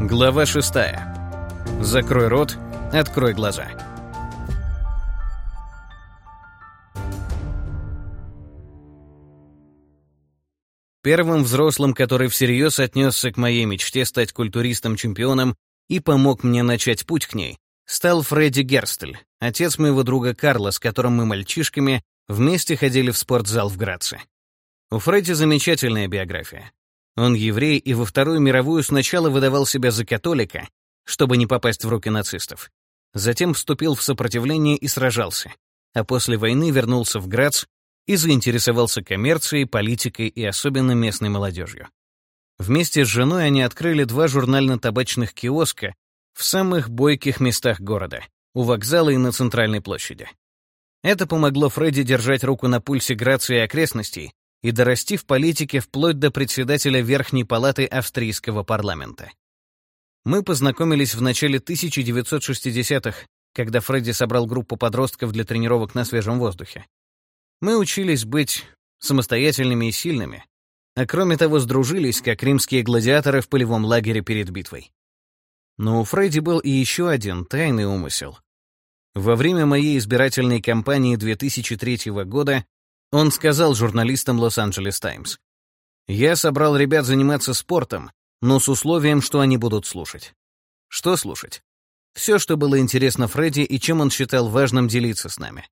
Глава шестая. Закрой рот, открой глаза. Первым взрослым, который всерьез отнесся к моей мечте стать культуристом-чемпионом и помог мне начать путь к ней, стал Фредди Герстель, отец моего друга Карла, с которым мы мальчишками вместе ходили в спортзал в Граце. У Фредди замечательная биография. Он еврей и во Вторую мировую сначала выдавал себя за католика, чтобы не попасть в руки нацистов. Затем вступил в сопротивление и сражался, а после войны вернулся в Грац и заинтересовался коммерцией, политикой и особенно местной молодежью. Вместе с женой они открыли два журнально-табачных киоска в самых бойких местах города, у вокзала и на центральной площади. Это помогло Фредди держать руку на пульсе Грации и окрестностей и дорасти в политике вплоть до председателя Верхней палаты австрийского парламента. Мы познакомились в начале 1960-х, когда Фредди собрал группу подростков для тренировок на свежем воздухе. Мы учились быть самостоятельными и сильными, а кроме того сдружились, как римские гладиаторы в полевом лагере перед битвой. Но у Фредди был и еще один тайный умысел. Во время моей избирательной кампании 2003 года он сказал журналистам Лос-Анджелес Таймс, «Я собрал ребят заниматься спортом, но с условием, что они будут слушать». Что слушать? Все, что было интересно Фредди и чем он считал важным делиться с нами.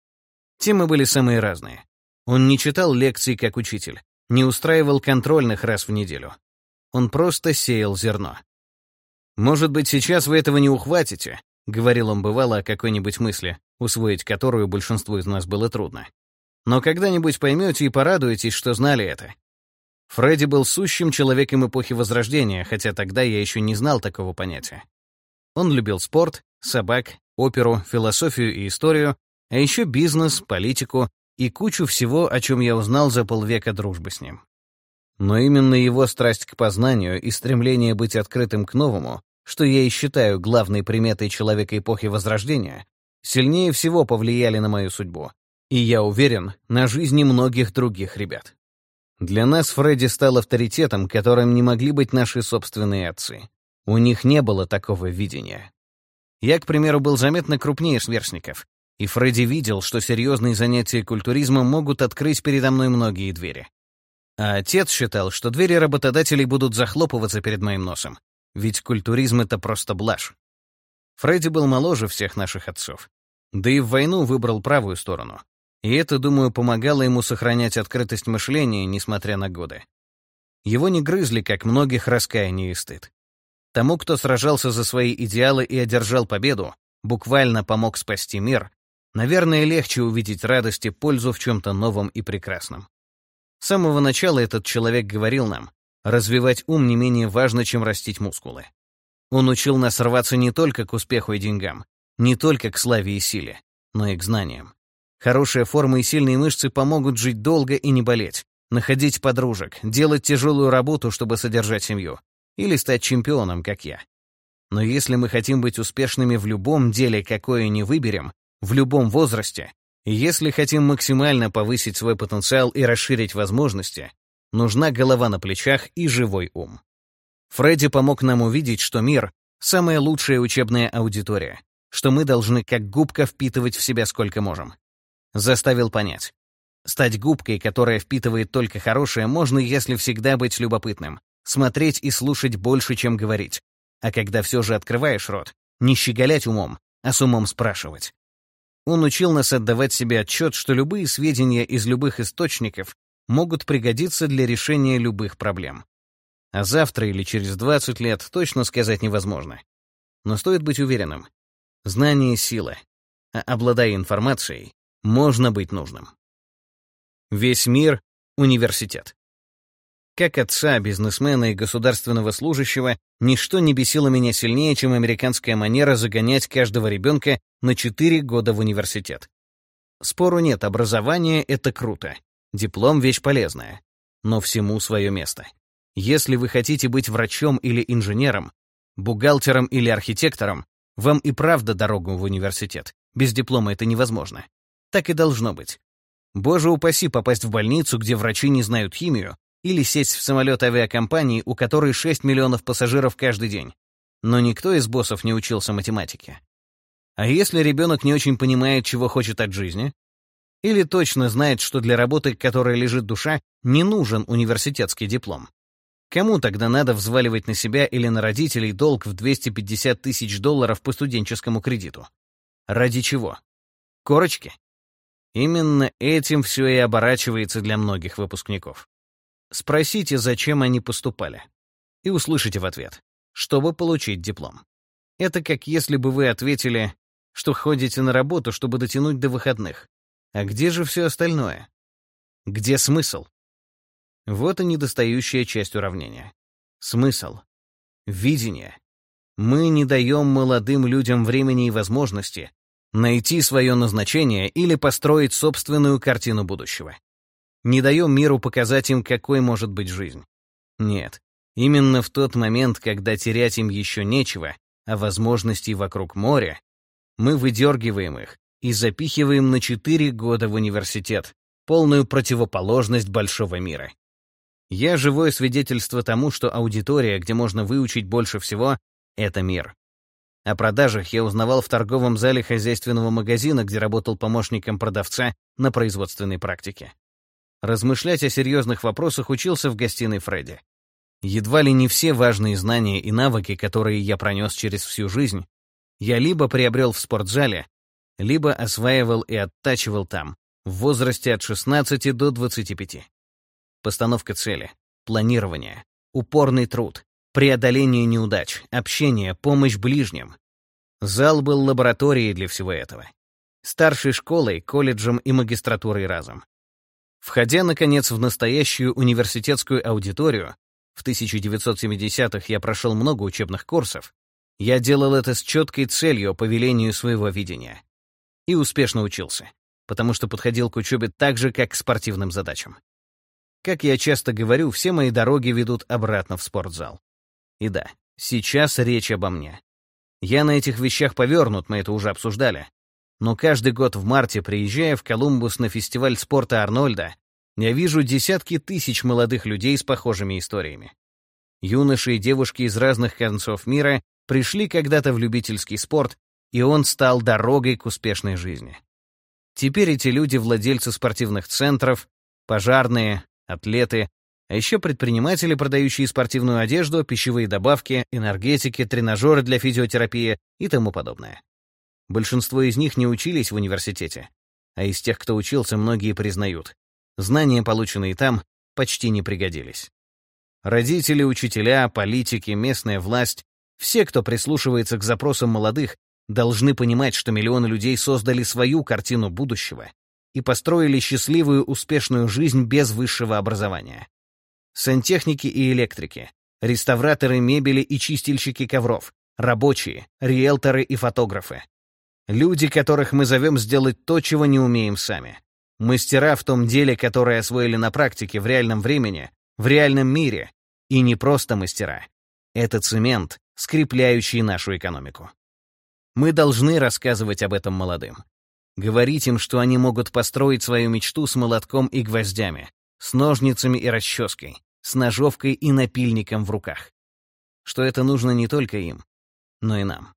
Темы были самые разные. Он не читал лекций как учитель, не устраивал контрольных раз в неделю. Он просто сеял зерно. «Может быть, сейчас вы этого не ухватите», — говорил он бывало о какой-нибудь мысли, усвоить которую большинству из нас было трудно. «Но когда-нибудь поймете и порадуетесь, что знали это». Фредди был сущим человеком эпохи Возрождения, хотя тогда я еще не знал такого понятия. Он любил спорт, собак, оперу, философию и историю, а еще бизнес, политику и кучу всего, о чем я узнал за полвека дружбы с ним. Но именно его страсть к познанию и стремление быть открытым к новому, что я и считаю главной приметой человека эпохи Возрождения, сильнее всего повлияли на мою судьбу. И я уверен, на жизни многих других ребят. Для нас Фредди стал авторитетом, которым не могли быть наши собственные отцы. У них не было такого видения. Я, к примеру, был заметно крупнее сверстников, и Фредди видел, что серьезные занятия культуризмом могут открыть передо мной многие двери. А отец считал, что двери работодателей будут захлопываться перед моим носом, ведь культуризм — это просто блажь. Фредди был моложе всех наших отцов, да и в войну выбрал правую сторону. И это, думаю, помогало ему сохранять открытость мышления, несмотря на годы. Его не грызли, как многих, раскаяние и стыд. Тому, кто сражался за свои идеалы и одержал победу, буквально помог спасти мир, Наверное, легче увидеть радость и пользу в чем-то новом и прекрасном. С самого начала этот человек говорил нам, развивать ум не менее важно, чем растить мускулы. Он учил нас рваться не только к успеху и деньгам, не только к славе и силе, но и к знаниям. Хорошая форма и сильные мышцы помогут жить долго и не болеть, находить подружек, делать тяжелую работу, чтобы содержать семью, или стать чемпионом, как я. Но если мы хотим быть успешными в любом деле, какое не выберем, в любом возрасте, если хотим максимально повысить свой потенциал и расширить возможности, нужна голова на плечах и живой ум. Фредди помог нам увидеть, что мир — самая лучшая учебная аудитория, что мы должны как губка впитывать в себя сколько можем. Заставил понять. Стать губкой, которая впитывает только хорошее, можно, если всегда быть любопытным, смотреть и слушать больше, чем говорить. А когда все же открываешь рот, не щеголять умом, а с умом спрашивать. Он учил нас отдавать себе отчет, что любые сведения из любых источников могут пригодиться для решения любых проблем. А завтра или через 20 лет точно сказать невозможно. Но стоит быть уверенным. Знание — сила, а обладая информацией, можно быть нужным. Весь мир — университет. Как отца, бизнесмена и государственного служащего, ничто не бесило меня сильнее, чем американская манера загонять каждого ребенка на 4 года в университет. Спору нет, образование — это круто. Диплом — вещь полезная. Но всему свое место. Если вы хотите быть врачом или инженером, бухгалтером или архитектором, вам и правда дорогу в университет. Без диплома это невозможно. Так и должно быть. Боже упаси попасть в больницу, где врачи не знают химию, или сесть в самолет авиакомпании, у которой 6 миллионов пассажиров каждый день. но никто из боссов не учился математике. А если ребенок не очень понимает, чего хочет от жизни, или точно знает, что для работы, которой лежит душа, не нужен университетский диплом, кому тогда надо взваливать на себя или на родителей долг в 250 тысяч долларов по студенческому кредиту? Ради чего? Корочки? Именно этим все и оборачивается для многих выпускников. Спросите, зачем они поступали. И услышите в ответ, чтобы получить диплом. Это как если бы вы ответили, что ходите на работу, чтобы дотянуть до выходных. А где же все остальное? Где смысл? Вот и недостающая часть уравнения. Смысл. Видение. Мы не даем молодым людям времени и возможности, найти свое назначение или построить собственную картину будущего. Не даем миру показать им, какой может быть жизнь. Нет, именно в тот момент, когда терять им еще нечего, а возможностей вокруг моря, мы выдергиваем их и запихиваем на четыре года в университет, полную противоположность большого мира. Я живое свидетельство тому, что аудитория, где можно выучить больше всего, — это мир. О продажах я узнавал в торговом зале хозяйственного магазина, где работал помощником продавца на производственной практике. Размышлять о серьезных вопросах учился в гостиной Фредди. Едва ли не все важные знания и навыки, которые я пронес через всю жизнь, я либо приобрел в спортзале, либо осваивал и оттачивал там, в возрасте от 16 до 25. Постановка цели, планирование, упорный труд, преодоление неудач, общение, помощь ближним. Зал был лабораторией для всего этого. Старшей школой, колледжем и магистратурой разом. Входя, наконец, в настоящую университетскую аудиторию, в 1970-х я прошел много учебных курсов, я делал это с четкой целью по велению своего видения. И успешно учился, потому что подходил к учебе так же, как к спортивным задачам. Как я часто говорю, все мои дороги ведут обратно в спортзал. И да, сейчас речь обо мне. Я на этих вещах повернут, мы это уже обсуждали. Но каждый год в марте, приезжая в Колумбус на фестиваль спорта Арнольда, я вижу десятки тысяч молодых людей с похожими историями. Юноши и девушки из разных концов мира пришли когда-то в любительский спорт, и он стал дорогой к успешной жизни. Теперь эти люди — владельцы спортивных центров, пожарные, атлеты, а еще предприниматели, продающие спортивную одежду, пищевые добавки, энергетики, тренажеры для физиотерапии и тому подобное. Большинство из них не учились в университете, а из тех, кто учился, многие признают. Знания, полученные там, почти не пригодились. Родители, учителя, политики, местная власть — все, кто прислушивается к запросам молодых, должны понимать, что миллионы людей создали свою картину будущего и построили счастливую, успешную жизнь без высшего образования сантехники и электрики, реставраторы мебели и чистильщики ковров, рабочие, риэлторы и фотографы. Люди, которых мы зовем сделать то, чего не умеем сами. Мастера в том деле, которое освоили на практике в реальном времени, в реальном мире. И не просто мастера. Это цемент, скрепляющий нашу экономику. Мы должны рассказывать об этом молодым. Говорить им, что они могут построить свою мечту с молотком и гвоздями, с ножницами и расческой, с ножовкой и напильником в руках. Что это нужно не только им, но и нам.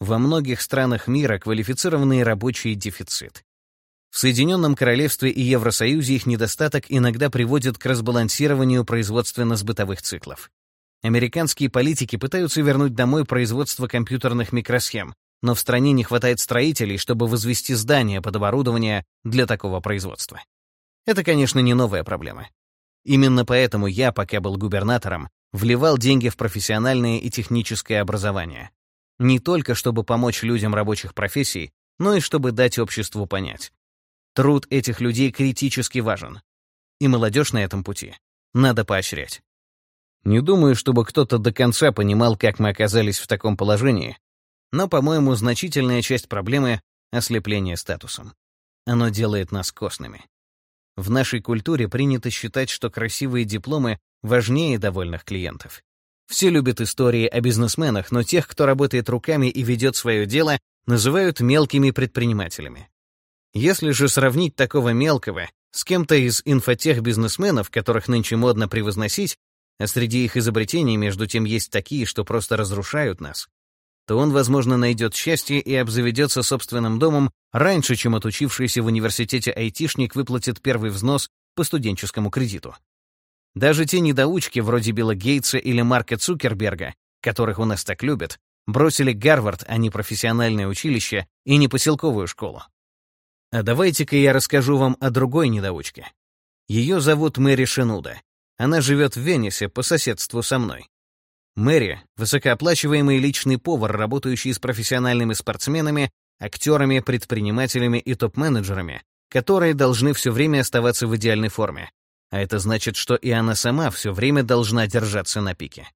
Во многих странах мира квалифицированный рабочий дефицит. В Соединенном Королевстве и Евросоюзе их недостаток иногда приводит к разбалансированию производственно-сбытовых циклов. Американские политики пытаются вернуть домой производство компьютерных микросхем, но в стране не хватает строителей, чтобы возвести здания под оборудование для такого производства. Это, конечно, не новая проблема. Именно поэтому я, пока был губернатором, вливал деньги в профессиональное и техническое образование. Не только чтобы помочь людям рабочих профессий, но и чтобы дать обществу понять. Труд этих людей критически важен. И молодежь на этом пути надо поощрять. Не думаю, чтобы кто-то до конца понимал, как мы оказались в таком положении, но, по-моему, значительная часть проблемы — ослепление статусом. Оно делает нас костными. В нашей культуре принято считать, что красивые дипломы важнее довольных клиентов. Все любят истории о бизнесменах, но тех, кто работает руками и ведет свое дело, называют мелкими предпринимателями. Если же сравнить такого мелкого с кем-то из инфотех-бизнесменов, которых нынче модно превозносить, а среди их изобретений, между тем, есть такие, что просто разрушают нас, то он, возможно, найдет счастье и обзаведется собственным домом раньше, чем отучившийся в университете айтишник выплатит первый взнос по студенческому кредиту. Даже те недоучки, вроде Билла Гейтса или Марка Цукерберга, которых у нас так любят, бросили Гарвард, а не профессиональное училище и не поселковую школу. А давайте-ка я расскажу вам о другой недоучке. Ее зовут Мэри Шинуда. Она живет в Венесе по соседству со мной. Мэри — высокооплачиваемый личный повар, работающий с профессиональными спортсменами, актерами, предпринимателями и топ-менеджерами, которые должны все время оставаться в идеальной форме. А это значит, что и она сама все время должна держаться на пике.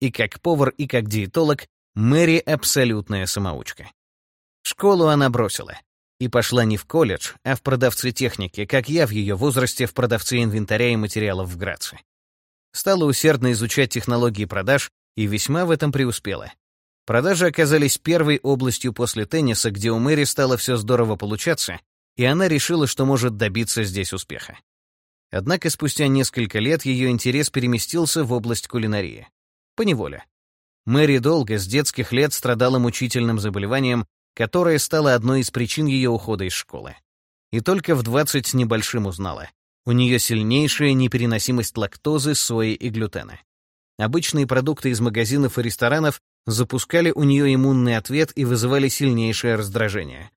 И как повар, и как диетолог Мэри — абсолютная самоучка. Школу она бросила. И пошла не в колледж, а в продавцы техники, как я в ее возрасте в продавце инвентаря и материалов в Граце стала усердно изучать технологии продаж и весьма в этом преуспела. Продажи оказались первой областью после тенниса, где у Мэри стало все здорово получаться, и она решила, что может добиться здесь успеха. Однако спустя несколько лет ее интерес переместился в область кулинарии. Поневоле. Мэри долго, с детских лет, страдала мучительным заболеванием, которое стало одной из причин ее ухода из школы. И только в 20 с небольшим узнала. У нее сильнейшая непереносимость лактозы, сои и глютена. Обычные продукты из магазинов и ресторанов запускали у нее иммунный ответ и вызывали сильнейшее раздражение.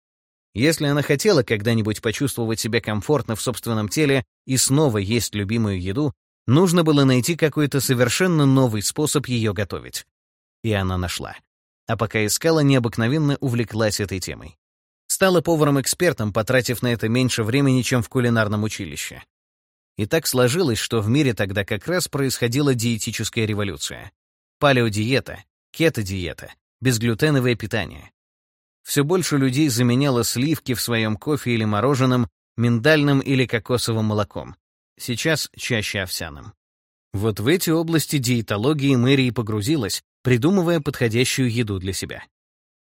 Если она хотела когда-нибудь почувствовать себя комфортно в собственном теле и снова есть любимую еду, нужно было найти какой-то совершенно новый способ ее готовить. И она нашла. А пока искала, необыкновенно увлеклась этой темой. Стала поваром-экспертом, потратив на это меньше времени, чем в кулинарном училище. И так сложилось, что в мире тогда как раз происходила диетическая революция. Палеодиета, кето-диета, безглютеновое питание. Все больше людей заменяло сливки в своем кофе или мороженом миндальным или кокосовым молоком. Сейчас чаще овсяным. Вот в эти области диетологии Мэри и погрузилась, придумывая подходящую еду для себя.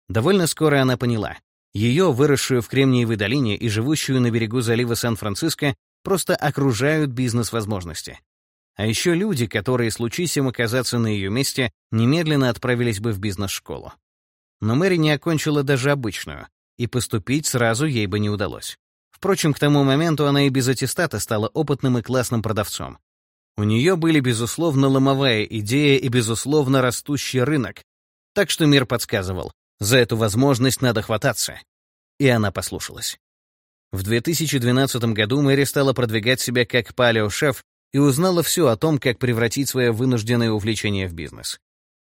Довольно скоро она поняла. Ее, выросшую в Кремниевой долине и живущую на берегу залива Сан-Франциско, просто окружают бизнес-возможности. А еще люди, которые, случись им оказаться на ее месте, немедленно отправились бы в бизнес-школу. Но Мэри не окончила даже обычную, и поступить сразу ей бы не удалось. Впрочем, к тому моменту она и без аттестата стала опытным и классным продавцом. У нее были, безусловно, ломовая идея и, безусловно, растущий рынок. Так что мир подсказывал, за эту возможность надо хвататься. И она послушалась. В 2012 году Мэри стала продвигать себя как палео-шеф и узнала все о том, как превратить свое вынужденное увлечение в бизнес.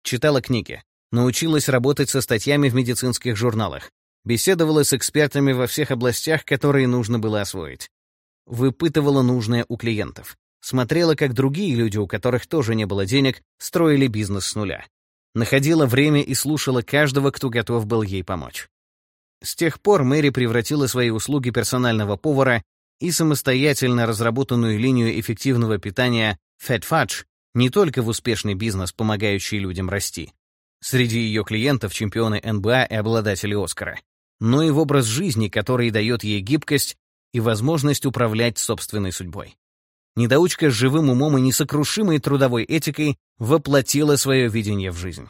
Читала книги, научилась работать со статьями в медицинских журналах, беседовала с экспертами во всех областях, которые нужно было освоить. Выпытывала нужное у клиентов. Смотрела, как другие люди, у которых тоже не было денег, строили бизнес с нуля. Находила время и слушала каждого, кто готов был ей помочь. С тех пор Мэри превратила свои услуги персонального повара и самостоятельно разработанную линию эффективного питания Fat не только в успешный бизнес, помогающий людям расти. Среди ее клиентов чемпионы НБА и обладатели Оскара, но и в образ жизни, который дает ей гибкость и возможность управлять собственной судьбой. Недоучка с живым умом и несокрушимой трудовой этикой воплотила свое видение в жизнь.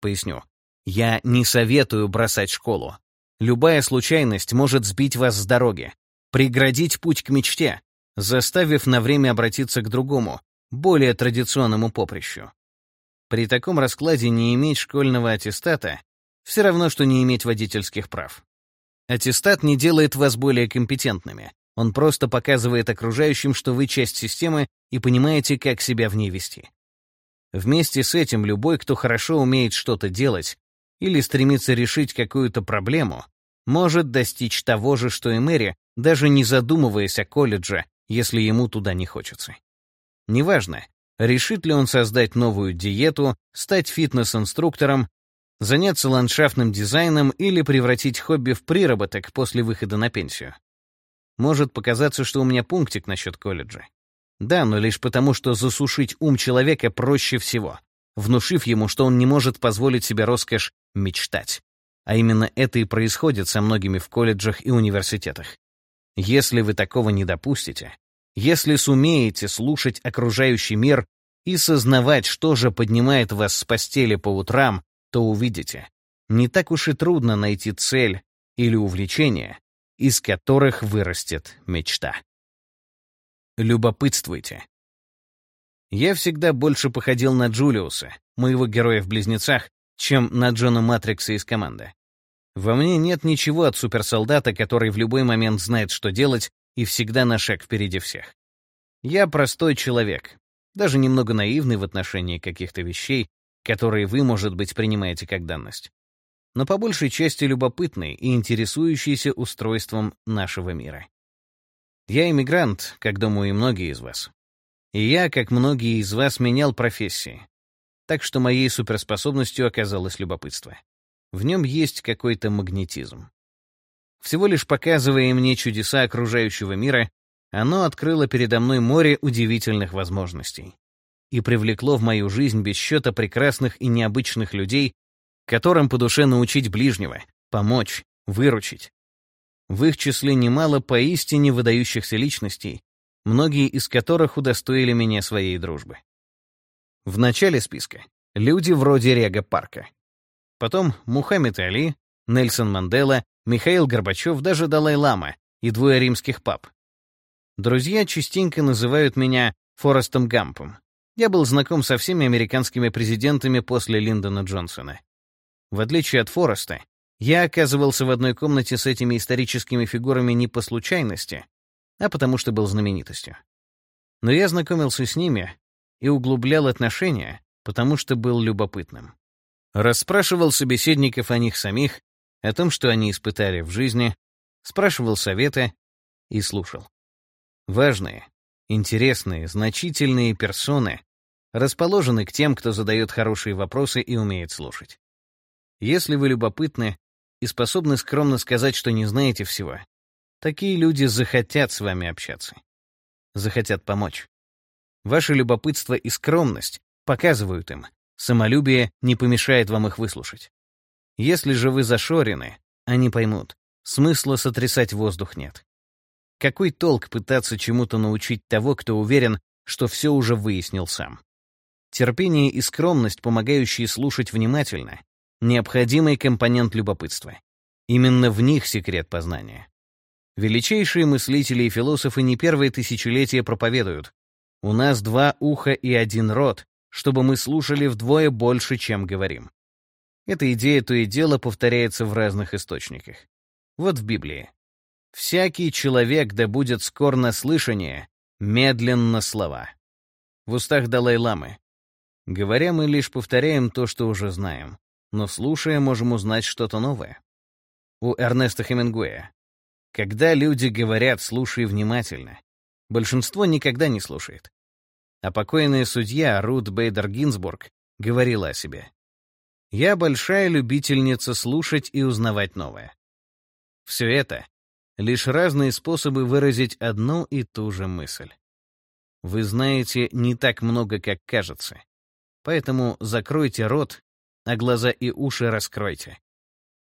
Поясню. Я не советую бросать школу. Любая случайность может сбить вас с дороги, преградить путь к мечте, заставив на время обратиться к другому, более традиционному поприщу. При таком раскладе не иметь школьного аттестата все равно, что не иметь водительских прав. Аттестат не делает вас более компетентными. Он просто показывает окружающим, что вы часть системы и понимаете, как себя в ней вести. Вместе с этим любой, кто хорошо умеет что-то делать, или стремится решить какую-то проблему, может достичь того же, что и Мэри, даже не задумываясь о колледже, если ему туда не хочется. Неважно, решит ли он создать новую диету, стать фитнес-инструктором, заняться ландшафтным дизайном или превратить хобби в приработок после выхода на пенсию. Может показаться, что у меня пунктик насчет колледжа. Да, но лишь потому, что засушить ум человека проще всего внушив ему, что он не может позволить себе роскошь мечтать. А именно это и происходит со многими в колледжах и университетах. Если вы такого не допустите, если сумеете слушать окружающий мир и сознавать, что же поднимает вас с постели по утрам, то увидите. Не так уж и трудно найти цель или увлечение, из которых вырастет мечта. Любопытствуйте. Я всегда больше походил на Джулиуса, моего героя в «Близнецах», чем на Джона Матрикса из команды. Во мне нет ничего от суперсолдата, который в любой момент знает, что делать, и всегда на шаг впереди всех. Я простой человек, даже немного наивный в отношении каких-то вещей, которые вы, может быть, принимаете как данность. Но по большей части любопытный и интересующийся устройством нашего мира. Я иммигрант, как думаю и многие из вас. И я, как многие из вас, менял профессии. Так что моей суперспособностью оказалось любопытство. В нем есть какой-то магнетизм. Всего лишь показывая мне чудеса окружающего мира, оно открыло передо мной море удивительных возможностей и привлекло в мою жизнь без счета прекрасных и необычных людей, которым по душе научить ближнего, помочь, выручить. В их числе немало поистине выдающихся личностей, многие из которых удостоили меня своей дружбы. В начале списка — люди вроде Рега Парка. Потом Мухаммед Али, Нельсон Мандела, Михаил Горбачев, даже Далай-Лама и двое римских пап. Друзья частенько называют меня Форестом Гампом. Я был знаком со всеми американскими президентами после Линдона Джонсона. В отличие от Фореста, я оказывался в одной комнате с этими историческими фигурами не по случайности, а потому что был знаменитостью. Но я знакомился с ними и углублял отношения, потому что был любопытным. Расспрашивал собеседников о них самих, о том, что они испытали в жизни, спрашивал советы и слушал. Важные, интересные, значительные персоны расположены к тем, кто задает хорошие вопросы и умеет слушать. Если вы любопытны и способны скромно сказать, что не знаете всего, такие люди захотят с вами общаться. Захотят помочь. Ваше любопытство и скромность показывают им, самолюбие не помешает вам их выслушать. Если же вы зашорены, они поймут, смысла сотрясать воздух нет. Какой толк пытаться чему-то научить того, кто уверен, что все уже выяснил сам? Терпение и скромность, помогающие слушать внимательно, необходимый компонент любопытства. Именно в них секрет познания. Величайшие мыслители и философы не первые тысячелетия проповедуют. У нас два уха и один рот, чтобы мы слушали вдвое больше, чем говорим. Эта идея то и дело повторяется в разных источниках. Вот в Библии. «Всякий человек да будет скор на слышание, медленно слова». В устах Далай-ламы. Говоря, мы лишь повторяем то, что уже знаем, но слушая, можем узнать что-то новое. У Эрнеста Хемингуэя. Когда люди говорят «слушай внимательно», большинство никогда не слушает. А покойная судья Рут Бейдер Гинзбург говорила о себе. «Я большая любительница слушать и узнавать новое». Все это — лишь разные способы выразить одну и ту же мысль. Вы знаете не так много, как кажется. Поэтому закройте рот, а глаза и уши раскройте.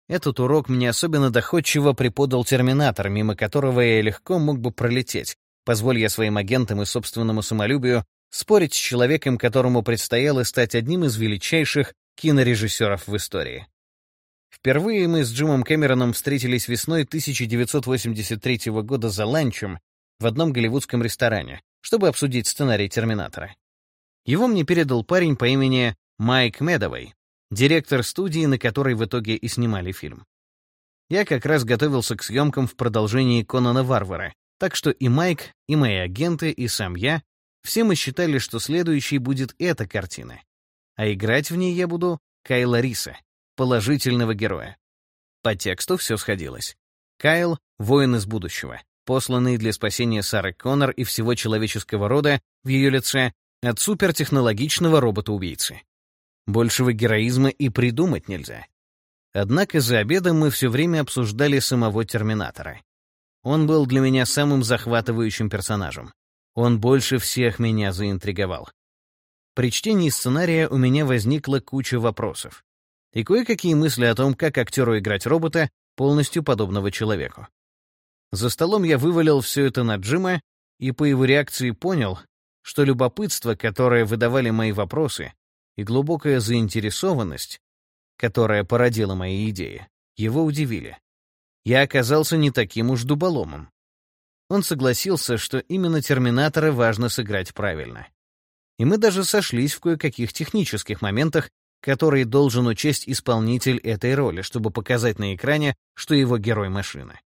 Этот урок мне особенно доходчиво преподал терминатор, мимо которого я легко мог бы пролететь, позволь я своим агентам и собственному самолюбию спорить с человеком, которому предстояло стать одним из величайших кинорежиссеров в истории. Впервые мы с Джимом Кэмероном встретились весной 1983 года за ланчем в одном голливудском ресторане, чтобы обсудить сценарий «Терминатора». Его мне передал парень по имени Майк Медовой, директор студии, на которой в итоге и снимали фильм. Я как раз готовился к съемкам в продолжении Конана Варвара, так что и Майк, и мои агенты, и сам я, все мы считали, что следующей будет эта картина. А играть в ней я буду Кайла Риса, положительного героя. По тексту все сходилось. Кайл — воин из будущего, посланный для спасения Сары Коннор и всего человеческого рода в ее лице от супертехнологичного робота-убийцы. Большего героизма и придумать нельзя. Однако за обедом мы все время обсуждали самого Терминатора. Он был для меня самым захватывающим персонажем. Он больше всех меня заинтриговал. При чтении сценария у меня возникла куча вопросов. И кое-какие мысли о том, как актеру играть робота, полностью подобного человеку. За столом я вывалил все это на Джима и по его реакции понял, что любопытство, которое выдавали мои вопросы, и глубокая заинтересованность, которая породила мои идеи, его удивили. Я оказался не таким уж дуболомом. Он согласился, что именно терминаторы важно сыграть правильно. И мы даже сошлись в кое-каких технических моментах, которые должен учесть исполнитель этой роли, чтобы показать на экране, что его герой машина.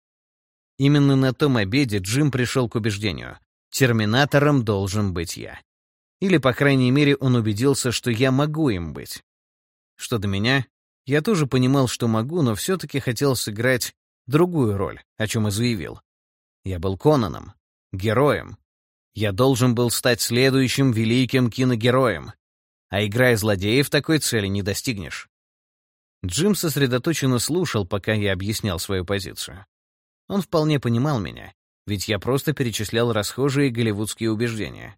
Именно на том обеде Джим пришел к убеждению — терминатором должен быть я. Или, по крайней мере, он убедился, что я могу им быть. Что до меня, я тоже понимал, что могу, но все-таки хотел сыграть другую роль, о чем и заявил. Я был Конаном, героем. Я должен был стать следующим великим киногероем. А играя злодеев, такой цели не достигнешь. Джим сосредоточенно слушал, пока я объяснял свою позицию. Он вполне понимал меня, ведь я просто перечислял расхожие голливудские убеждения.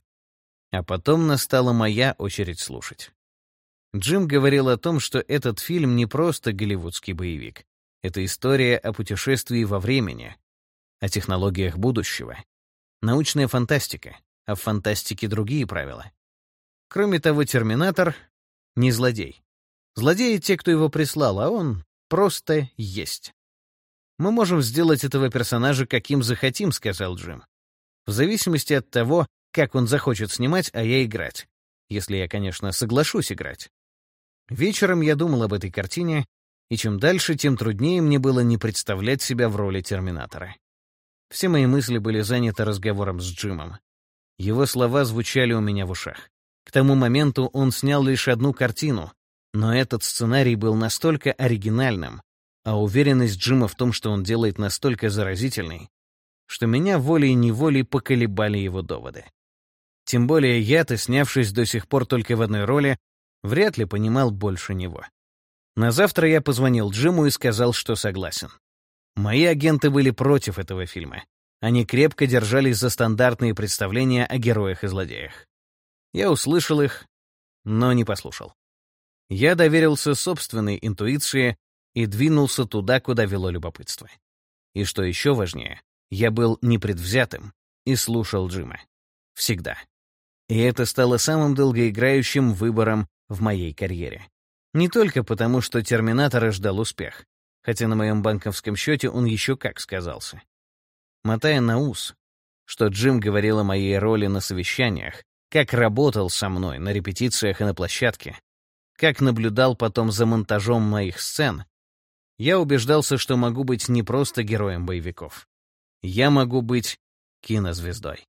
А потом настала моя очередь слушать. Джим говорил о том, что этот фильм не просто голливудский боевик. Это история о путешествии во времени, о технологиях будущего. Научная фантастика, а в фантастике другие правила. Кроме того, Терминатор — не злодей. Злодеи — те, кто его прислал, а он просто есть. «Мы можем сделать этого персонажа каким захотим», — сказал Джим. «В зависимости от того, как он захочет снимать, а я играть. Если я, конечно, соглашусь играть». Вечером я думал об этой картине, и чем дальше, тем труднее мне было не представлять себя в роли Терминатора. Все мои мысли были заняты разговором с Джимом. Его слова звучали у меня в ушах. К тому моменту он снял лишь одну картину, но этот сценарий был настолько оригинальным, а уверенность Джима в том, что он делает, настолько заразительной, что меня волей-неволей поколебали его доводы. Тем более я-то, снявшись до сих пор только в одной роли, вряд ли понимал больше него. На завтра я позвонил Джиму и сказал, что согласен. Мои агенты были против этого фильма. Они крепко держались за стандартные представления о героях и злодеях. Я услышал их, но не послушал. Я доверился собственной интуиции и двинулся туда, куда вело любопытство. И что еще важнее, я был непредвзятым и слушал Джима. Всегда. И это стало самым долгоиграющим выбором в моей карьере. Не только потому, что «Терминатора» ждал успех хотя на моем банковском счете он еще как сказался. Мотая на ус, что Джим говорил о моей роли на совещаниях, как работал со мной на репетициях и на площадке, как наблюдал потом за монтажом моих сцен, я убеждался, что могу быть не просто героем боевиков. Я могу быть кинозвездой.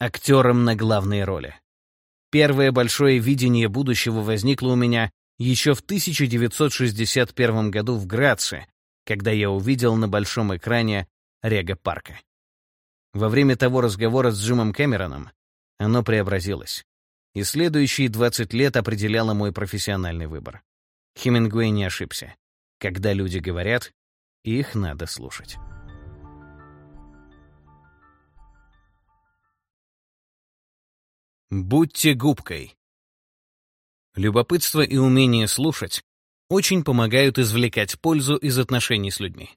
Актером на главной роли. Первое большое видение будущего возникло у меня еще в 1961 году в Граце, когда я увидел на большом экране Рега Парка. Во время того разговора с Джимом Кэмероном оно преобразилось, и следующие 20 лет определяло мой профессиональный выбор. Хемингуэй не ошибся. Когда люди говорят, их надо слушать. Будьте губкой. Любопытство и умение слушать очень помогают извлекать пользу из отношений с людьми.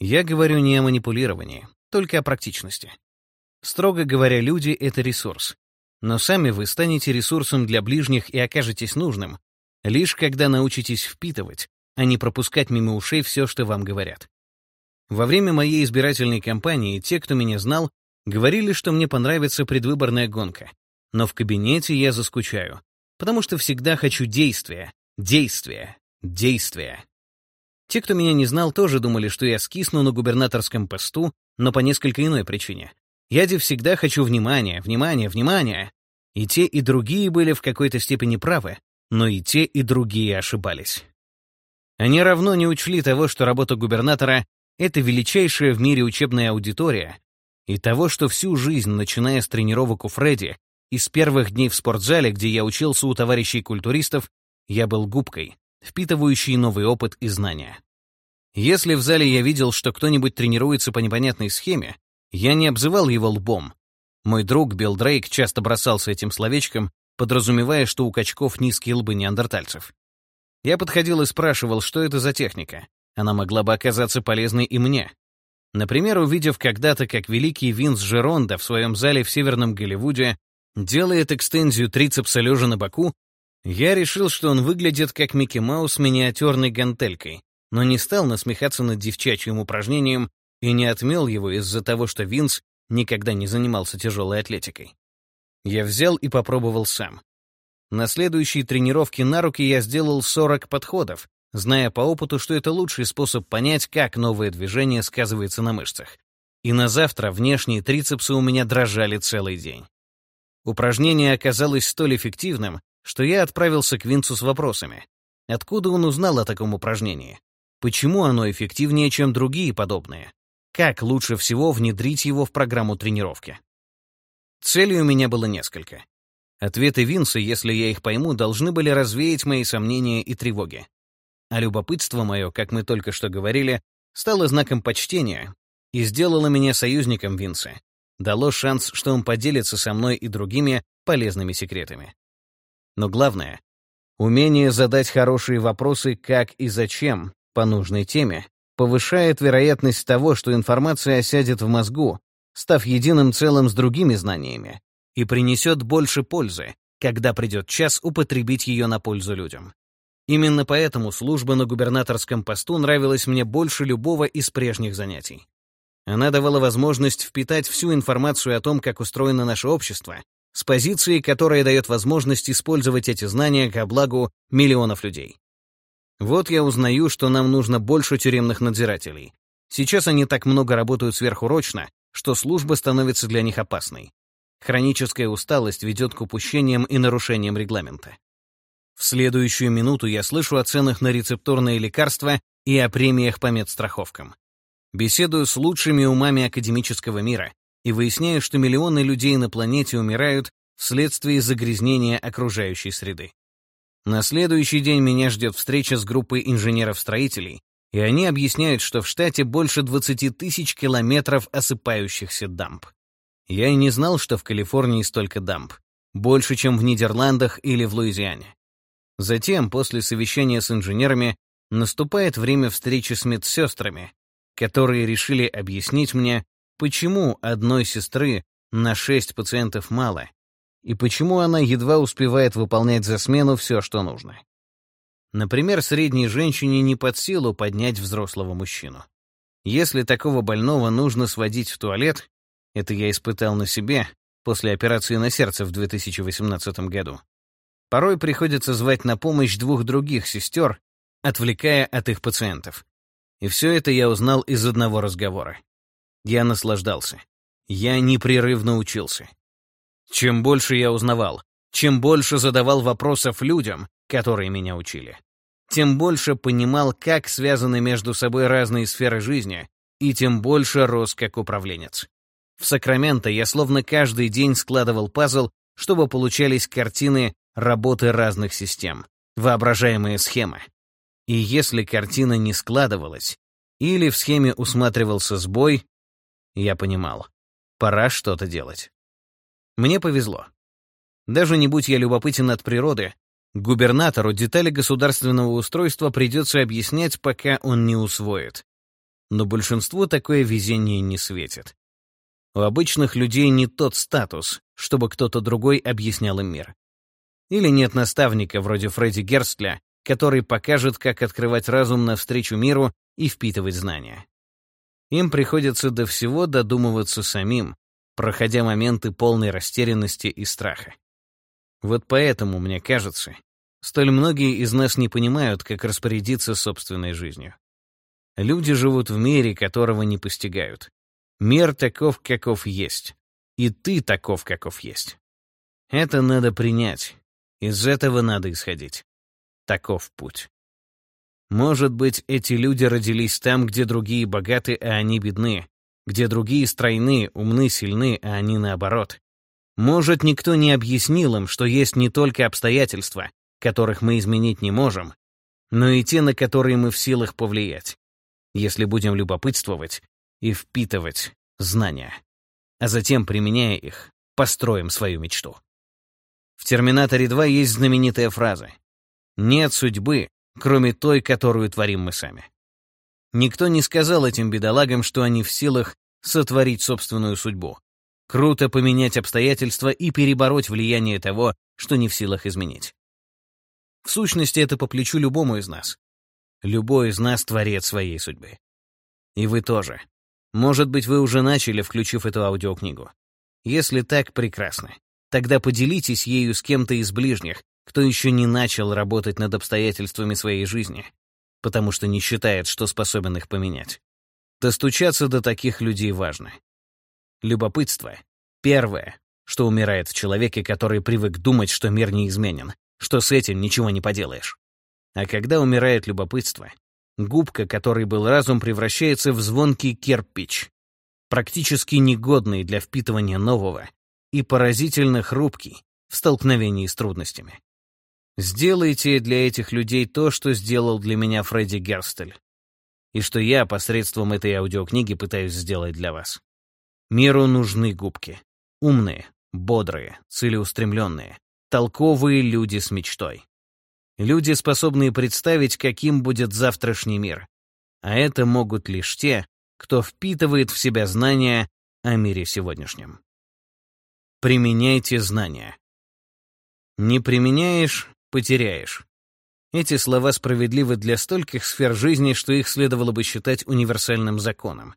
Я говорю не о манипулировании, только о практичности. Строго говоря, люди — это ресурс. Но сами вы станете ресурсом для ближних и окажетесь нужным, лишь когда научитесь впитывать, а не пропускать мимо ушей все, что вам говорят. Во время моей избирательной кампании те, кто меня знал, говорили, что мне понравится предвыборная гонка, но в кабинете я заскучаю, потому что всегда хочу действия, действия, действия. Те, кто меня не знал, тоже думали, что я скисну на губернаторском посту, но по несколько иной причине. Я де всегда хочу внимания, внимания, внимания. И те, и другие были в какой-то степени правы, но и те, и другие ошибались. Они равно не учли того, что работа губернатора — это величайшая в мире учебная аудитория, и того, что всю жизнь, начиная с тренировок у Фредди, и с первых дней в спортзале, где я учился у товарищей-культуристов, я был губкой, впитывающей новый опыт и знания. Если в зале я видел, что кто-нибудь тренируется по непонятной схеме, я не обзывал его лбом. Мой друг Билл Дрейк часто бросался этим словечком, подразумевая, что у качков низкие лбы неандертальцев. Я подходил и спрашивал, что это за техника. Она могла бы оказаться полезной и мне. Например, увидев когда-то, как великий Винс Жеронда в своем зале в Северном Голливуде Делает экстензию трицепса лежа на боку, я решил, что он выглядит как Микки Маус с миниатюрной гантелькой, но не стал насмехаться над девчачьим упражнением и не отмел его из-за того, что Винс никогда не занимался тяжелой атлетикой. Я взял и попробовал сам. На следующей тренировке на руки я сделал 40 подходов, зная по опыту, что это лучший способ понять, как новое движение сказывается на мышцах. И на завтра внешние трицепсы у меня дрожали целый день. Упражнение оказалось столь эффективным, что я отправился к Винцу с вопросами. Откуда он узнал о таком упражнении? Почему оно эффективнее, чем другие подобные? Как лучше всего внедрить его в программу тренировки? Целей у меня было несколько. Ответы Винса, если я их пойму, должны были развеять мои сомнения и тревоги. А любопытство мое, как мы только что говорили, стало знаком почтения и сделало меня союзником Винса, дало шанс, что он поделится со мной и другими полезными секретами. Но главное — умение задать хорошие вопросы «как» и «зачем» по нужной теме повышает вероятность того, что информация осядет в мозгу, став единым целым с другими знаниями, и принесет больше пользы, когда придет час употребить ее на пользу людям. Именно поэтому служба на губернаторском посту нравилась мне больше любого из прежних занятий. Она давала возможность впитать всю информацию о том, как устроено наше общество, с позиции, которая дает возможность использовать эти знания ко благу миллионов людей. Вот я узнаю, что нам нужно больше тюремных надзирателей. Сейчас они так много работают сверхурочно, что служба становится для них опасной. Хроническая усталость ведет к упущениям и нарушениям регламента. В следующую минуту я слышу о ценах на рецептурные лекарства и о премиях по медстраховкам. Беседую с лучшими умами академического мира и выясняю, что миллионы людей на планете умирают вследствие загрязнения окружающей среды. На следующий день меня ждет встреча с группой инженеров-строителей, и они объясняют, что в штате больше 20 тысяч километров осыпающихся дамб. Я и не знал, что в Калифорнии столько дамб. Больше, чем в Нидерландах или в Луизиане. Затем, после совещания с инженерами, наступает время встречи с медсестрами, которые решили объяснить мне, почему одной сестры на шесть пациентов мало, и почему она едва успевает выполнять за смену все, что нужно. Например, средней женщине не под силу поднять взрослого мужчину. Если такого больного нужно сводить в туалет, это я испытал на себе после операции на сердце в 2018 году, порой приходится звать на помощь двух других сестер, отвлекая от их пациентов. И все это я узнал из одного разговора. Я наслаждался. Я непрерывно учился. Чем больше я узнавал, чем больше задавал вопросов людям, которые меня учили, тем больше понимал, как связаны между собой разные сферы жизни, и тем больше рос как управленец. В Сакраменто я словно каждый день складывал пазл, чтобы получались картины работы разных систем, воображаемые схемы. И если картина не складывалась, или в схеме усматривался сбой, я понимал, пора что-то делать. Мне повезло. Даже не будь я любопытен от природы, губернатору детали государственного устройства придется объяснять, пока он не усвоит. Но большинству такое везение не светит. У обычных людей не тот статус, чтобы кто-то другой объяснял им мир. Или нет наставника вроде Фредди Герстля, который покажет, как открывать разум навстречу миру и впитывать знания. Им приходится до всего додумываться самим, проходя моменты полной растерянности и страха. Вот поэтому, мне кажется, столь многие из нас не понимают, как распорядиться собственной жизнью. Люди живут в мире, которого не постигают. Мир таков, каков есть. И ты таков, каков есть. Это надо принять. Из этого надо исходить. Таков путь. Может быть, эти люди родились там, где другие богаты, а они бедны, где другие стройны, умны, сильны, а они наоборот. Может, никто не объяснил им, что есть не только обстоятельства, которых мы изменить не можем, но и те, на которые мы в силах повлиять, если будем любопытствовать и впитывать знания, а затем, применяя их, построим свою мечту. В «Терминаторе 2» есть знаменитая фраза «Нет судьбы, кроме той, которую творим мы сами». Никто не сказал этим бедолагам, что они в силах сотворить собственную судьбу. Круто поменять обстоятельства и перебороть влияние того, что не в силах изменить. В сущности, это по плечу любому из нас. Любой из нас творец своей судьбы. И вы тоже. Может быть, вы уже начали, включив эту аудиокнигу. Если так, прекрасно. Тогда поделитесь ею с кем-то из ближних, кто еще не начал работать над обстоятельствами своей жизни, потому что не считает, что способен их поменять. Достучаться до таких людей важно. Любопытство — первое, что умирает в человеке, который привык думать, что мир неизменен, что с этим ничего не поделаешь. А когда умирает любопытство, губка, которой был разум, превращается в звонкий кирпич, практически негодный для впитывания нового и поразительно хрупкий в столкновении с трудностями. Сделайте для этих людей то, что сделал для меня Фредди Герстель, и что я посредством этой аудиокниги пытаюсь сделать для вас. Миру нужны губки. Умные, бодрые, целеустремленные, толковые люди с мечтой. Люди, способные представить, каким будет завтрашний мир. А это могут лишь те, кто впитывает в себя знания о мире сегодняшнем. Применяйте знания. Не применяешь — потеряешь. Эти слова справедливы для стольких сфер жизни, что их следовало бы считать универсальным законом.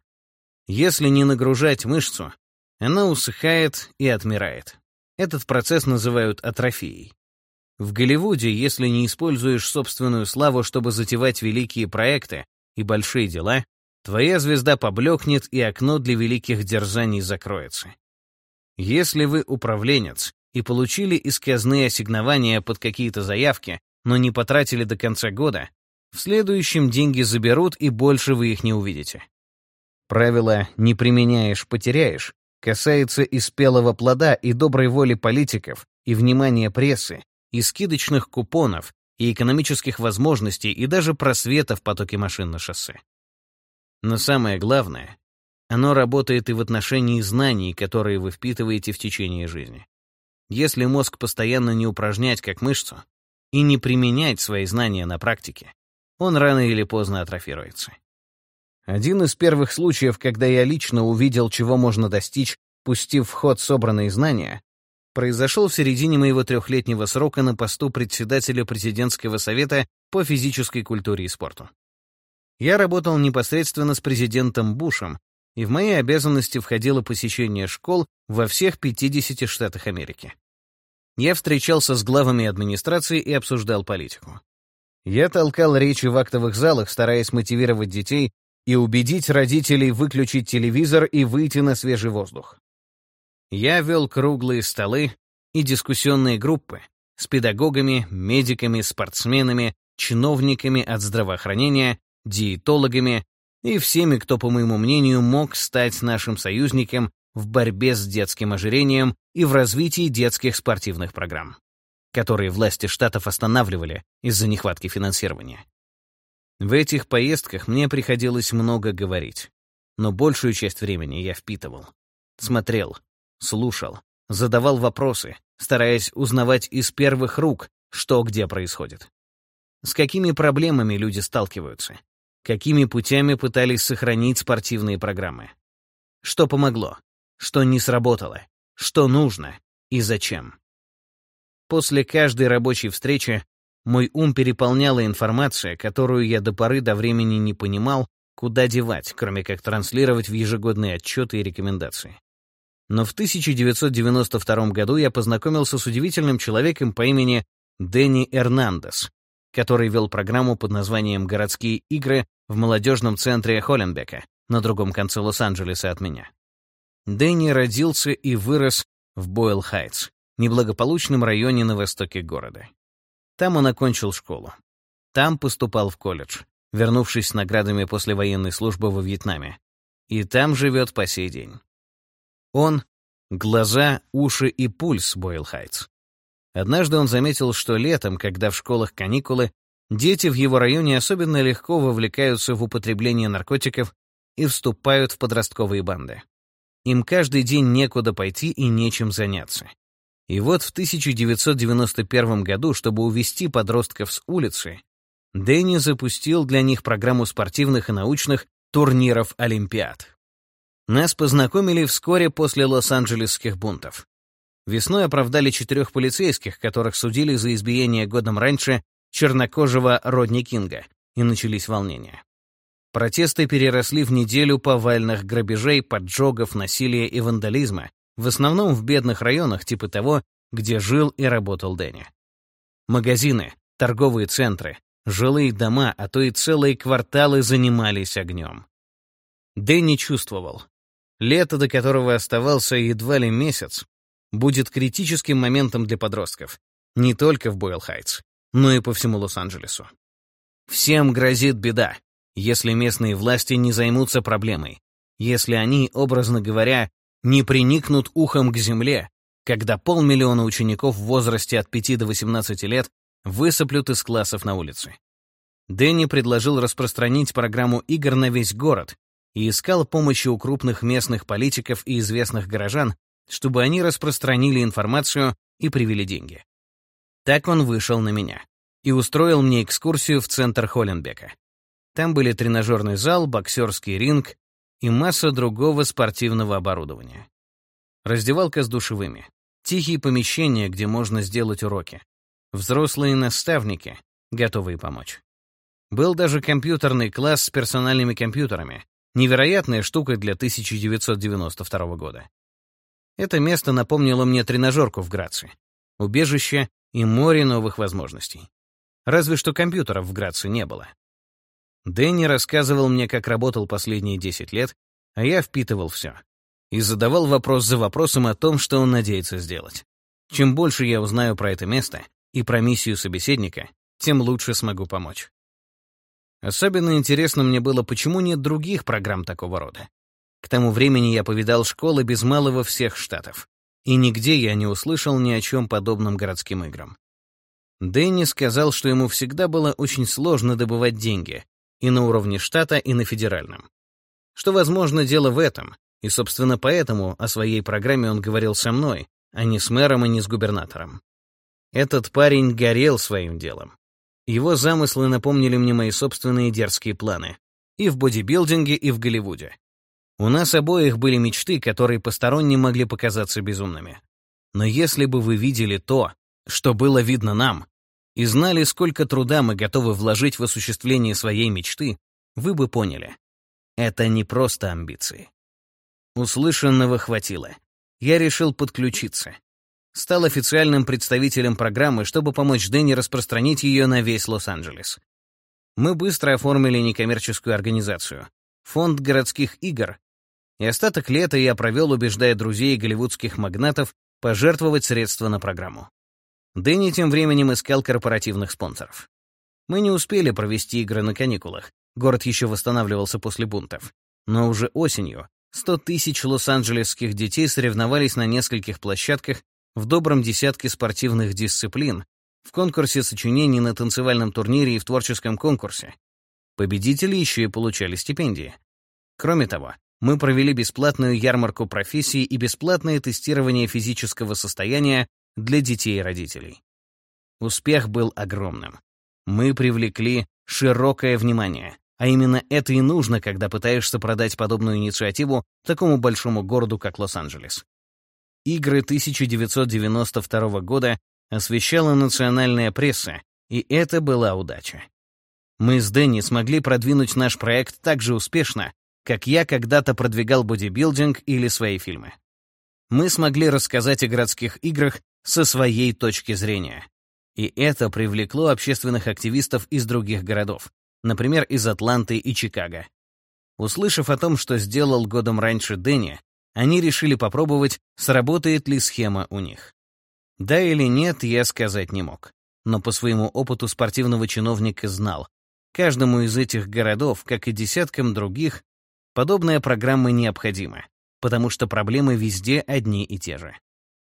Если не нагружать мышцу, она усыхает и отмирает. Этот процесс называют атрофией. В Голливуде, если не используешь собственную славу, чтобы затевать великие проекты и большие дела, твоя звезда поблекнет и окно для великих дерзаний закроется. Если вы управленец и получили из казны ассигнования под какие-то заявки, но не потратили до конца года, в следующем деньги заберут и больше вы их не увидите. Правило «не применяешь, потеряешь» касается и спелого плода, и доброй воли политиков, и внимания прессы, и скидочных купонов, и экономических возможностей, и даже просвета в потоке машин на шоссе. Но самое главное, оно работает и в отношении знаний, которые вы впитываете в течение жизни. Если мозг постоянно не упражнять как мышцу и не применять свои знания на практике, он рано или поздно атрофируется. Один из первых случаев, когда я лично увидел, чего можно достичь, пустив в ход собранные знания, произошел в середине моего трехлетнего срока на посту председателя президентского совета по физической культуре и спорту. Я работал непосредственно с президентом Бушем, и в мои обязанности входило посещение школ во всех 50 штатах Америки. Я встречался с главами администрации и обсуждал политику. Я толкал речи в актовых залах, стараясь мотивировать детей и убедить родителей выключить телевизор и выйти на свежий воздух. Я вел круглые столы и дискуссионные группы с педагогами, медиками, спортсменами, чиновниками от здравоохранения, диетологами и всеми, кто, по моему мнению, мог стать нашим союзником в борьбе с детским ожирением и в развитии детских спортивных программ, которые власти штатов останавливали из-за нехватки финансирования. В этих поездках мне приходилось много говорить, но большую часть времени я впитывал. Смотрел, слушал, задавал вопросы, стараясь узнавать из первых рук, что где происходит. С какими проблемами люди сталкиваются, какими путями пытались сохранить спортивные программы. Что помогло, что не сработало, что нужно и зачем. После каждой рабочей встречи мой ум переполняла информация, которую я до поры до времени не понимал, куда девать, кроме как транслировать в ежегодные отчеты и рекомендации. Но в 1992 году я познакомился с удивительным человеком по имени Дэнни Эрнандес, который вел программу под названием «Городские игры» в молодежном центре Холленбека, на другом конце Лос-Анджелеса от меня. Дэнни родился и вырос в Бойл-Хайтс, неблагополучном районе на востоке города. Там он окончил школу. Там поступал в колледж, вернувшись с наградами после военной службы во Вьетнаме. И там живет по сей день. Он — глаза, уши и пульс Бойл Хайтс. Однажды он заметил, что летом, когда в школах каникулы, дети в его районе особенно легко вовлекаются в употребление наркотиков и вступают в подростковые банды. Им каждый день некуда пойти и нечем заняться. И вот в 1991 году, чтобы увести подростков с улицы, Дэнни запустил для них программу спортивных и научных турниров Олимпиад. Нас познакомили вскоре после Лос-Анджелесских бунтов. Весной оправдали четырех полицейских, которых судили за избиение годом раньше чернокожего Родни Кинга, и начались волнения. Протесты переросли в неделю повальных грабежей, поджогов, насилия и вандализма, в основном в бедных районах типа того, где жил и работал Дэнни. Магазины, торговые центры, жилые дома, а то и целые кварталы занимались огнем. Дэнни чувствовал. Лето, до которого оставался едва ли месяц, будет критическим моментом для подростков. Не только в Бойл-Хайтс, но и по всему Лос-Анджелесу. Всем грозит беда, если местные власти не займутся проблемой, если они, образно говоря, не приникнут ухом к земле, когда полмиллиона учеников в возрасте от 5 до 18 лет высыплют из классов на улице. Дэнни предложил распространить программу игр на весь город и искал помощи у крупных местных политиков и известных горожан, чтобы они распространили информацию и привели деньги. Так он вышел на меня и устроил мне экскурсию в центр Холленбека. Там были тренажерный зал, боксерский ринг и масса другого спортивного оборудования. Раздевалка с душевыми, тихие помещения, где можно сделать уроки, взрослые наставники, готовые помочь. Был даже компьютерный класс с персональными компьютерами, невероятная штука для 1992 года. Это место напомнило мне тренажерку в Граце, убежище и море новых возможностей. Разве что компьютеров в Граце не было. Дэнни рассказывал мне, как работал последние 10 лет, а я впитывал все. И задавал вопрос за вопросом о том, что он надеется сделать. Чем больше я узнаю про это место и про миссию собеседника, тем лучше смогу помочь. Особенно интересно мне было, почему нет других программ такого рода. К тому времени я повидал школы без малого всех штатов, и нигде я не услышал ни о чем подобном городским играм. Дэнни сказал, что ему всегда было очень сложно добывать деньги, и на уровне штата, и на федеральном. Что, возможно, дело в этом, и, собственно, поэтому о своей программе он говорил со мной, а не с мэром и не с губернатором. Этот парень горел своим делом. Его замыслы напомнили мне мои собственные дерзкие планы. И в бодибилдинге, и в Голливуде. У нас обоих были мечты, которые посторонним могли показаться безумными. Но если бы вы видели то, что было видно нам, и знали, сколько труда мы готовы вложить в осуществление своей мечты, вы бы поняли. Это не просто амбиции. Услышанного хватило. Я решил подключиться. Стал официальным представителем программы, чтобы помочь Дэнни распространить ее на весь Лос-Анджелес. Мы быстро оформили некоммерческую организацию — Фонд городских игр, и остаток лета я провел, убеждая друзей голливудских магнатов пожертвовать средства на программу. Дэнни тем временем искал корпоративных спонсоров. Мы не успели провести игры на каникулах, город еще восстанавливался после бунтов. Но уже осенью 100 тысяч лос-анджелесских детей соревновались на нескольких площадках в добром десятке спортивных дисциплин, в конкурсе сочинений на танцевальном турнире и в творческом конкурсе. Победители еще и получали стипендии. Кроме того, мы провели бесплатную ярмарку профессий и бесплатное тестирование физического состояния для детей и родителей. Успех был огромным. Мы привлекли широкое внимание, а именно это и нужно, когда пытаешься продать подобную инициативу такому большому городу, как Лос-Анджелес. Игры 1992 года освещала национальная пресса, и это была удача. Мы с Дэнни смогли продвинуть наш проект так же успешно, как я когда-то продвигал бодибилдинг или свои фильмы. Мы смогли рассказать о городских играх со своей точки зрения. И это привлекло общественных активистов из других городов, например, из Атланты и Чикаго. Услышав о том, что сделал годом раньше Дэнни, они решили попробовать, сработает ли схема у них. Да или нет, я сказать не мог. Но по своему опыту спортивного чиновника знал, каждому из этих городов, как и десяткам других, подобная программа необходима, потому что проблемы везде одни и те же.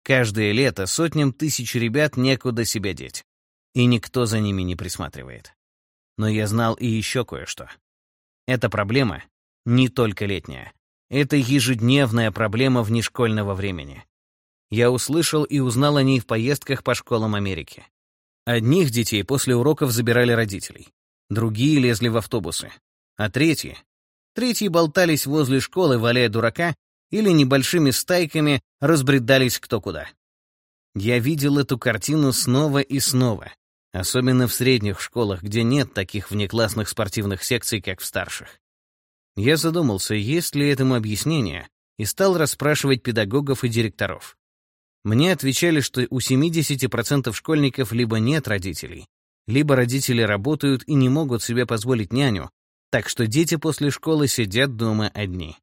Каждое лето сотням тысяч ребят некуда себя деть, и никто за ними не присматривает. Но я знал и еще кое-что. Эта проблема не только летняя. Это ежедневная проблема внешкольного времени. Я услышал и узнал о ней в поездках по школам Америки. Одних детей после уроков забирали родителей, другие лезли в автобусы, а третьи третьи болтались возле школы, валяя дурака, или небольшими стайками разбредались кто куда. Я видел эту картину снова и снова, особенно в средних школах, где нет таких внеклассных спортивных секций, как в старших. Я задумался, есть ли этому объяснение, и стал расспрашивать педагогов и директоров. Мне отвечали, что у 70% школьников либо нет родителей, либо родители работают и не могут себе позволить няню, так что дети после школы сидят дома одни.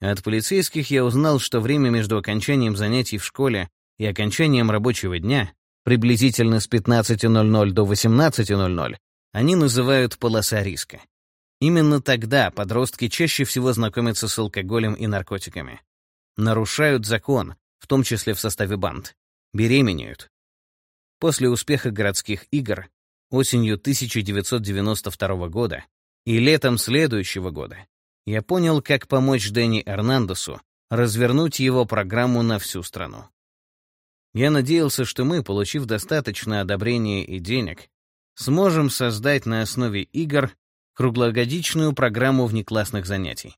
От полицейских я узнал, что время между окончанием занятий в школе и окончанием рабочего дня, приблизительно с 15.00 до 18.00, они называют полоса риска. Именно тогда подростки чаще всего знакомятся с алкоголем и наркотиками. Нарушают закон, в том числе в составе банд. Беременеют. После успеха городских игр осенью 1992 года и летом следующего года я понял, как помочь Дэнни Эрнандесу развернуть его программу на всю страну. Я надеялся, что мы, получив достаточно одобрения и денег, сможем создать на основе игр круглогодичную программу внеклассных занятий.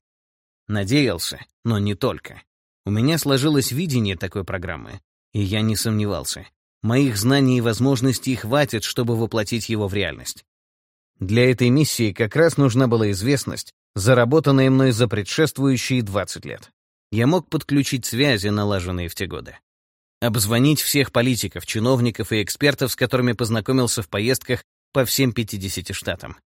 Надеялся, но не только. У меня сложилось видение такой программы, и я не сомневался. Моих знаний и возможностей хватит, чтобы воплотить его в реальность. Для этой миссии как раз нужна была известность, заработанная мной за предшествующие 20 лет. Я мог подключить связи, налаженные в те годы. Обзвонить всех политиков, чиновников и экспертов, с которыми познакомился в поездках по всем 50 штатам.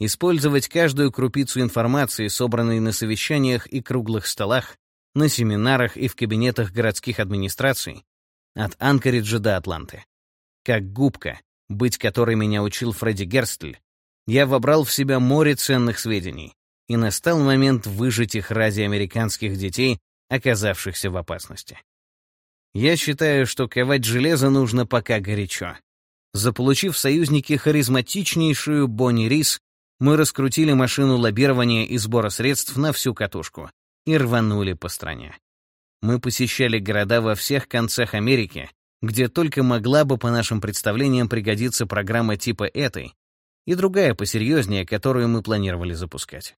Использовать каждую крупицу информации, собранной на совещаниях и круглых столах, на семинарах и в кабинетах городских администраций, от Анкориджа до Атланты. Как губка, быть которой меня учил Фредди Герстль, я вобрал в себя море ценных сведений, и настал момент выжить их ради американских детей, оказавшихся в опасности. Я считаю, что ковать железо нужно пока горячо. Заполучив союзники харизматичнейшую Бонни Рис, мы раскрутили машину лоббирования и сбора средств на всю катушку и рванули по стране. Мы посещали города во всех концах Америки, где только могла бы, по нашим представлениям, пригодиться программа типа этой и другая посерьезнее, которую мы планировали запускать.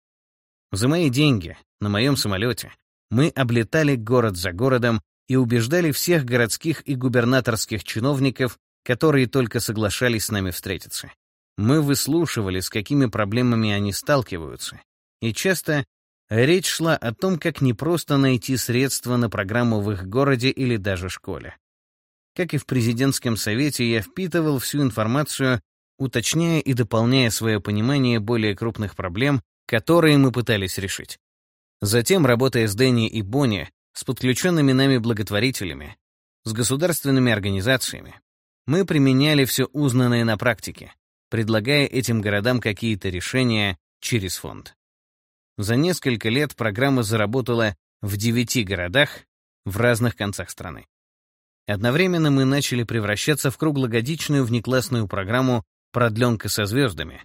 За мои деньги, на моем самолете, мы облетали город за городом и убеждали всех городских и губернаторских чиновников, которые только соглашались с нами встретиться. Мы выслушивали, с какими проблемами они сталкиваются, и часто речь шла о том, как непросто найти средства на программу в их городе или даже школе. Как и в президентском совете, я впитывал всю информацию, уточняя и дополняя свое понимание более крупных проблем, которые мы пытались решить. Затем, работая с Дэнни и Бонни, с подключенными нами благотворителями, с государственными организациями, мы применяли все узнанное на практике, предлагая этим городам какие-то решения через фонд. За несколько лет программа заработала в девяти городах в разных концах страны. Одновременно мы начали превращаться в круглогодичную внеклассную программу «Продленка со звездами».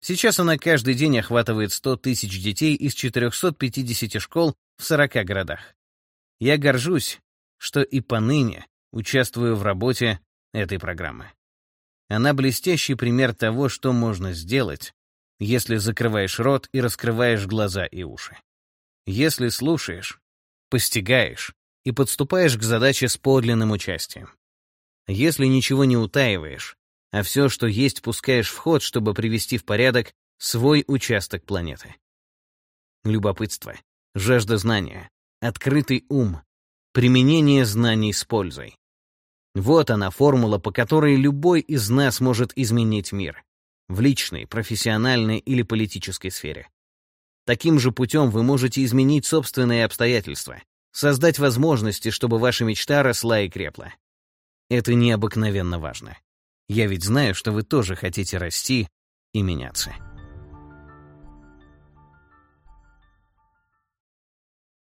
Сейчас она каждый день охватывает 100 тысяч детей из 450 школ в 40 городах. Я горжусь, что и поныне участвую в работе этой программы. Она блестящий пример того, что можно сделать, если закрываешь рот и раскрываешь глаза и уши. Если слушаешь, постигаешь и подступаешь к задаче с подлинным участием. Если ничего не утаиваешь, а все, что есть, пускаешь в ход, чтобы привести в порядок свой участок планеты. Любопытство, жажда знания, открытый ум, применение знаний с пользой. Вот она формула, по которой любой из нас может изменить мир. В личной, профессиональной или политической сфере. Таким же путем вы можете изменить собственные обстоятельства, создать возможности, чтобы ваша мечта росла и крепла. Это необыкновенно важно. Я ведь знаю, что вы тоже хотите расти и меняться.